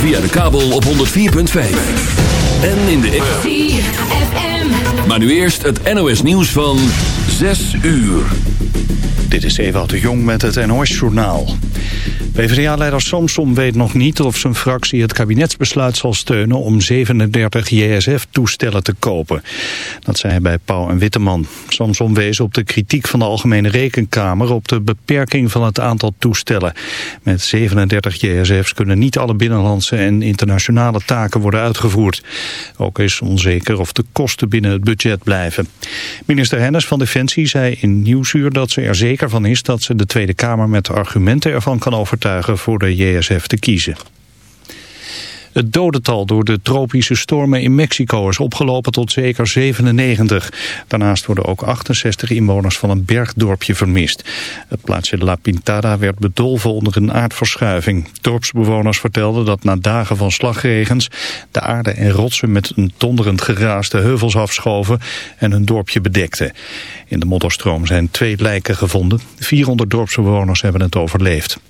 Via de kabel op 104.5. En in de... Maar nu eerst het NOS nieuws van 6 uur. Dit is Ewout de Jong met het NOS-journaal. PvdA-leider Samson weet nog niet of zijn fractie het kabinetsbesluit zal steunen om 37 JSF-toestellen te kopen. Dat zei hij bij Pauw en Witteman. Samson wees op de kritiek van de Algemene Rekenkamer op de beperking van het aantal toestellen. Met 37 JSF's kunnen niet alle binnenlandse en internationale taken worden uitgevoerd. Ook is onzeker of de kosten binnen het budget blijven. Minister Hennis van Defensie zei in Nieuwsuur dat ze er zeker van is dat ze de Tweede Kamer met argumenten ervan kan overtuigen voor de JSF te kiezen. Het dodental door de tropische stormen in Mexico is opgelopen tot zeker 97. Daarnaast worden ook 68 inwoners van een bergdorpje vermist. Het plaatsje La Pintada werd bedolven onder een aardverschuiving. Dorpsbewoners vertelden dat na dagen van slagregens... de aarde en rotsen met een donderend geraas de heuvels afschoven... en hun dorpje bedekten. In de modderstroom zijn twee lijken gevonden. 400 dorpsbewoners hebben het overleefd.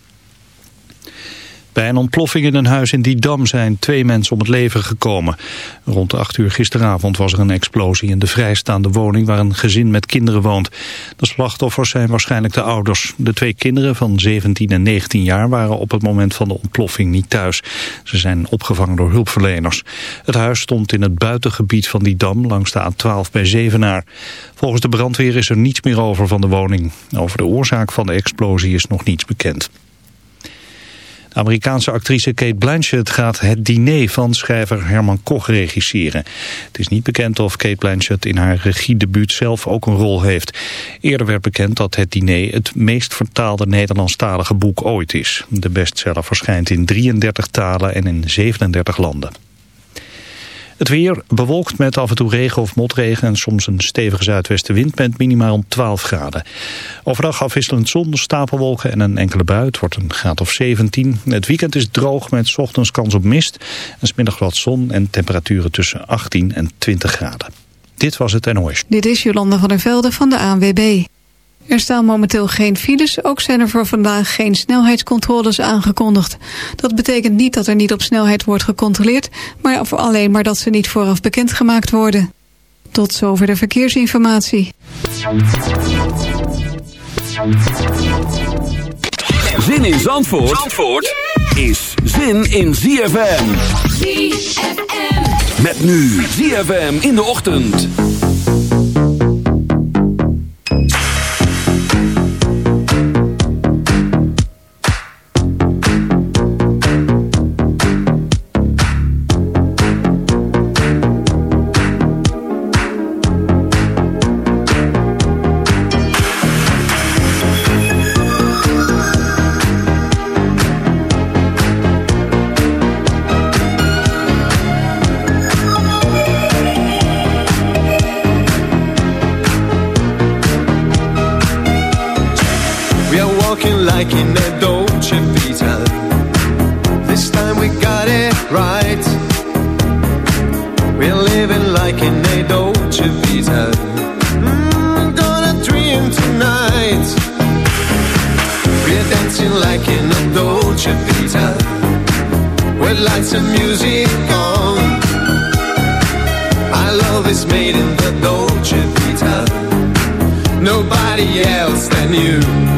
Bij een ontploffing in een huis in Didam zijn twee mensen om het leven gekomen. Rond 8 uur gisteravond was er een explosie in de vrijstaande woning waar een gezin met kinderen woont. De slachtoffers zijn waarschijnlijk de ouders. De twee kinderen van 17 en 19 jaar waren op het moment van de ontploffing niet thuis. Ze zijn opgevangen door hulpverleners. Het huis stond in het buitengebied van Didam langs de A12 bij Zevenaar. Volgens de brandweer is er niets meer over van de woning. Over de oorzaak van de explosie is nog niets bekend. Amerikaanse actrice Kate Blanchett gaat het diner van schrijver Herman Koch regisseren. Het is niet bekend of Kate Blanchett in haar regiedebuut zelf ook een rol heeft. Eerder werd bekend dat het diner het meest vertaalde Nederlandstalige boek ooit is. De bestseller verschijnt in 33 talen en in 37 landen. Het weer bewolkt met af en toe regen of motregen en soms een stevige zuidwestenwind met minimaal 12 graden. Overdag afwisselend zon, stapelwolken en een enkele bui. Het wordt een graad of 17. Het weekend is droog met ochtends kans op mist. En smiddag wat zon en temperaturen tussen 18 en 20 graden. Dit was het NOS. Dit is Jolanda van der Velde van de ANWB. Er staan momenteel geen files, ook zijn er voor vandaag geen snelheidscontroles aangekondigd. Dat betekent niet dat er niet op snelheid wordt gecontroleerd, maar alleen maar dat ze niet vooraf bekendgemaakt worden. Tot zover de verkeersinformatie. Zin in Zandvoort, Zandvoort is zin in ZFM. ZFM. Met nu ZFM in de ochtend. Red lights and music on. My love is made in the Dolce Vita. Nobody else than you.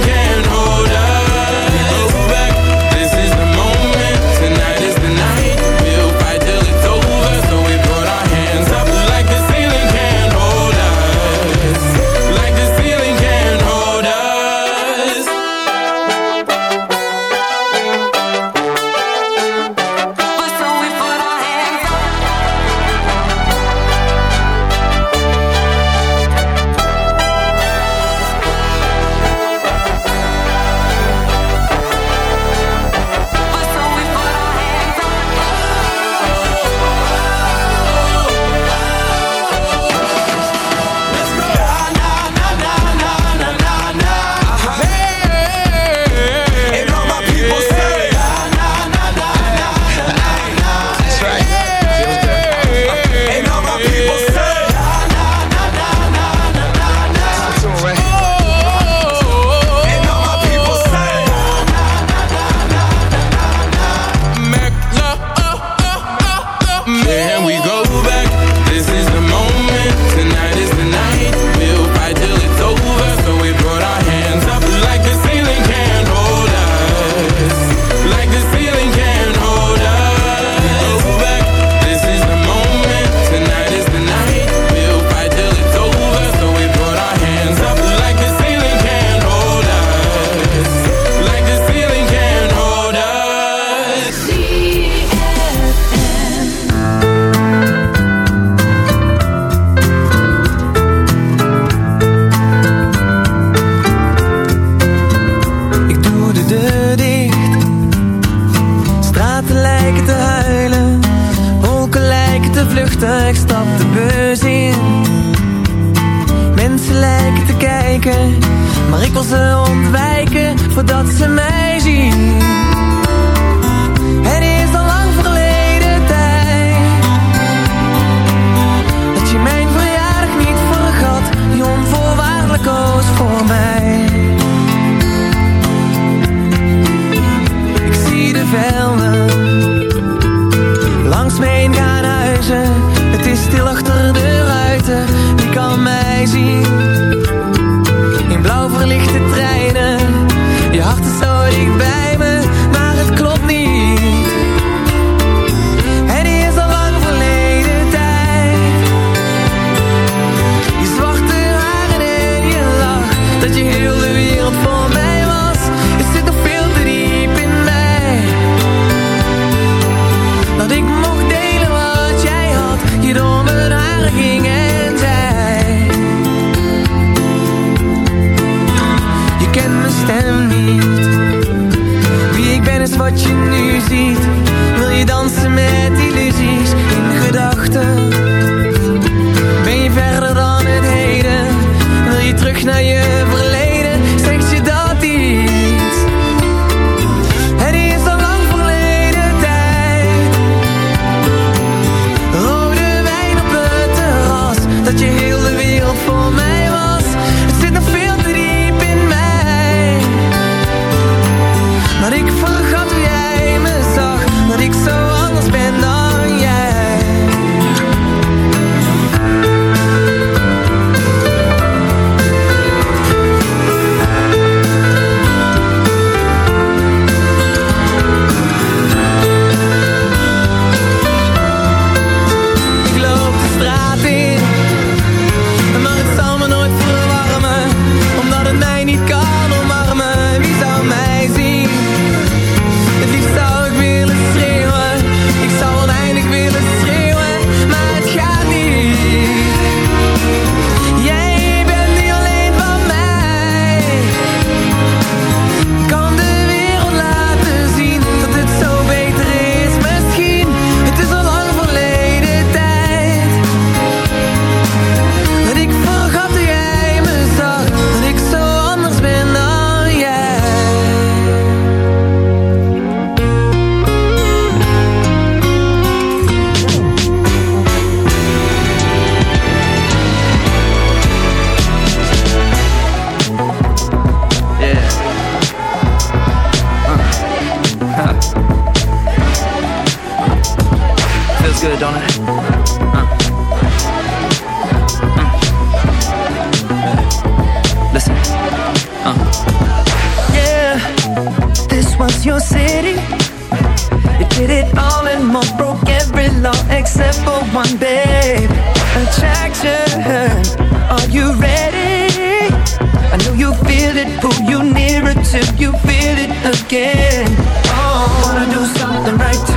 again. Oh, wanna do something right,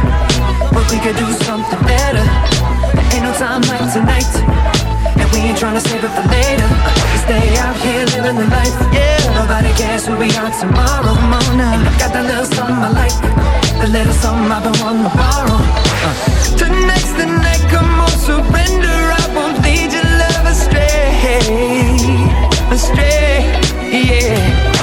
but we could do something better. There ain't no time like tonight, and we ain't tryna save it for later. We stay out here living the life, yeah. Nobody cares who we are tomorrow. Come and I got that little something I like, the little something I've been wanting to borrow. Uh. Tonight's the night, come on, surrender. I won't lead your love astray, astray, yeah.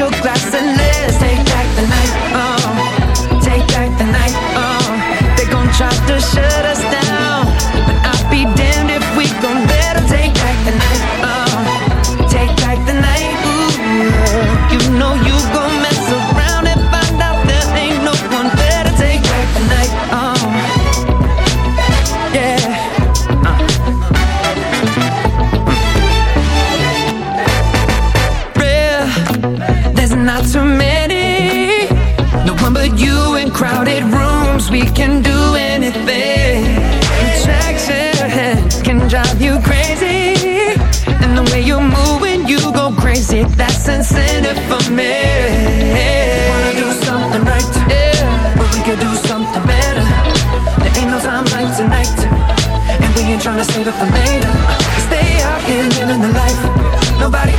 your glass and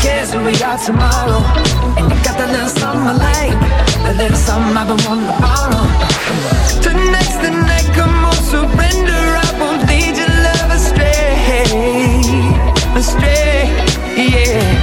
cares who we are tomorrow? And you got that little summer light, that little something I've been wanting to borrow. Tonight's the night, come on, surrender. I won't lead your love astray, astray, yeah.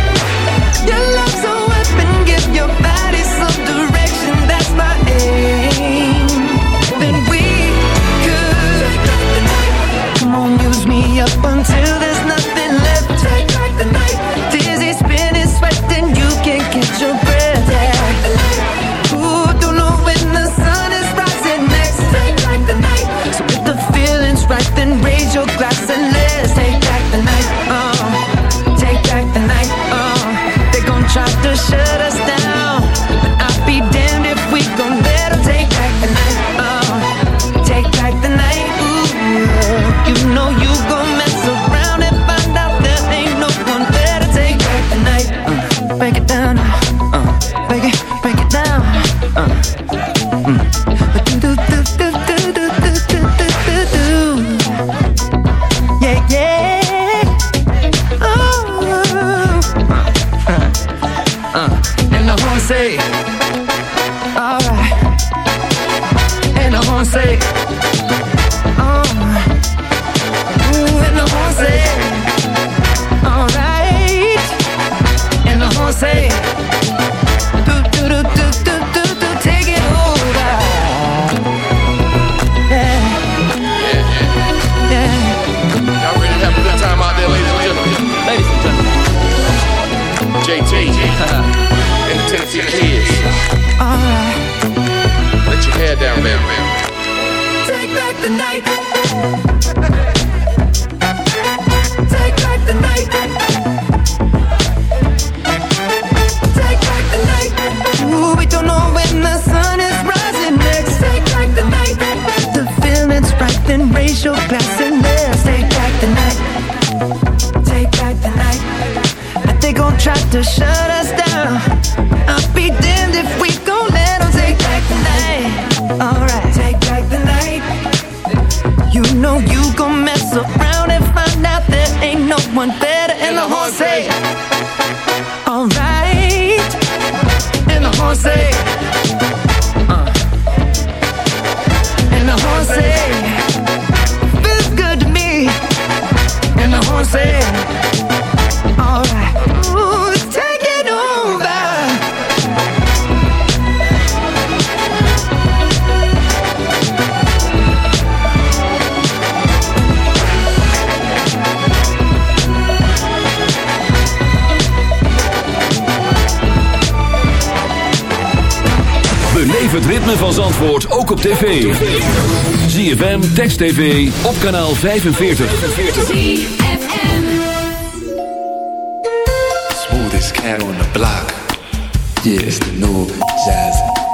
say. to shut us down. I'll be damned if we gon' let them take back the night. Alright, take back the night. You know you gon' mess around and find out there ain't no one better. And, the horn say, Alright, and the horn say. Van Zandvoort ook op tv. ZFM, Text TV, op kanaal 45. ZFM. Smoothest cat on the block. Yeah, it's the new jazz.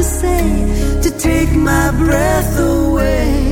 to say to take my breath away.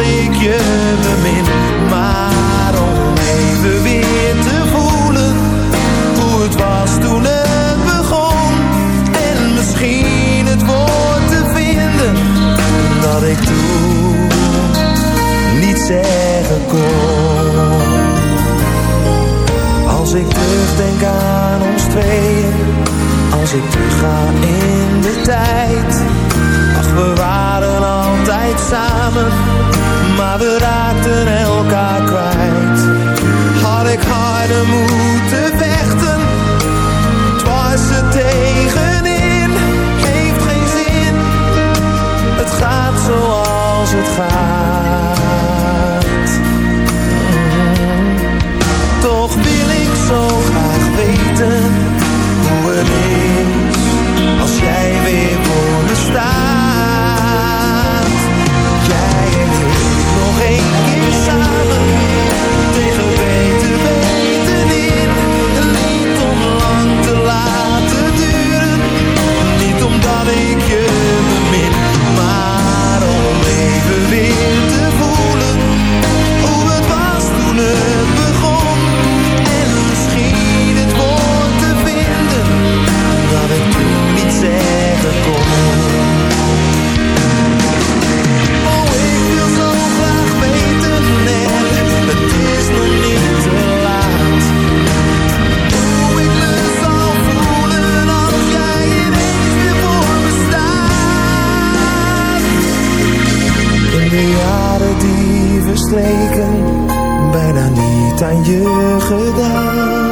ik je bemin. Maar om even weer te voelen hoe het was toen het begon. En misschien het woord te vinden dat ik toen niet zeggen kon. Als ik terugdenk aan ons tweeën, als ik terugga in de tijd. Ach, we waren altijd samen maar we raakten elkaar kwijt. Had ik harder moeten vechten, het was er tegenin. Heeft geen zin, het gaat zoals het gaat. Toch wil ik zo graag weten hoe het is als jij weer wordt. make it gesleken, bijna niet aan je gedaan.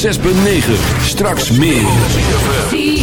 106.9. Straks meer.